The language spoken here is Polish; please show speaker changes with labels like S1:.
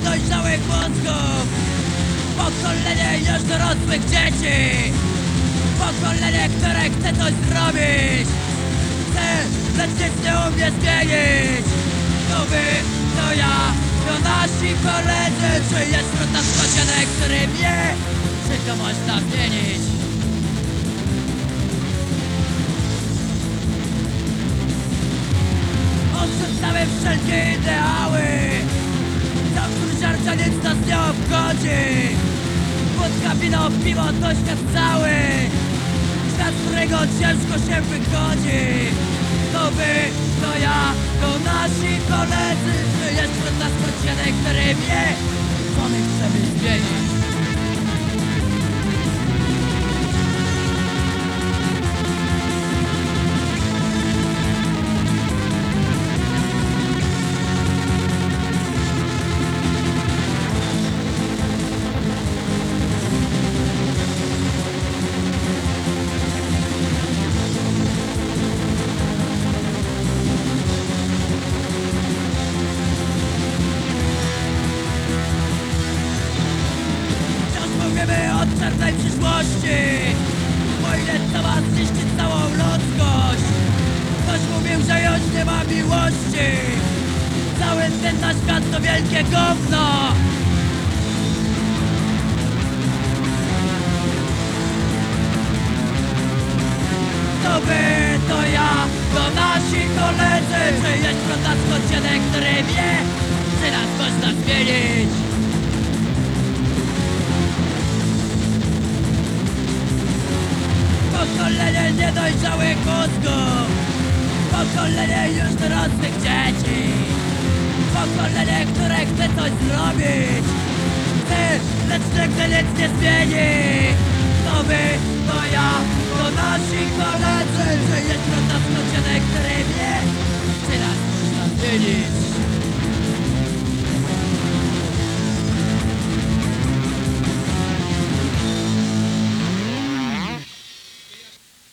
S1: niedojrzałych mózgów Pokolenie już dorosłych dzieci. Pokolenie, które chce coś zrobić. Chce, lecz nic nie umie zmienić. To wy, to ja, to nasi koledzy. Czy jest wśród nas sąsiadek, który wie Czy to można zmienić? Odrzucamy wszelkie ideały żarcia nic nas nie obchodzi Wódka, wino, piwo to świat cały. Świat, z którego ciężko się wychodzi To wy, to ja, to nasi koledzy. Czy jest wśród nas jeden, który wie Co my chcemy czarnej przyszłości. Wojnę co ma zniszczyć całą ludzkość. Ktoś mówił, że już nie ma miłości. Cały ten nasz świat to wielkie gówno. To wy, to ja, to nasi koledzy. Czy jest wśród Pokolenie niedojrzałych mózgów Pokolenie już dorosłych dzieci. Pokolenie, które chce coś zrobić. Chce, lecz nigdy nic nie zmieni. To wy, to ja, to nasi koledzy. Jest wśród nas jeden, który wie Czy nas można zmienić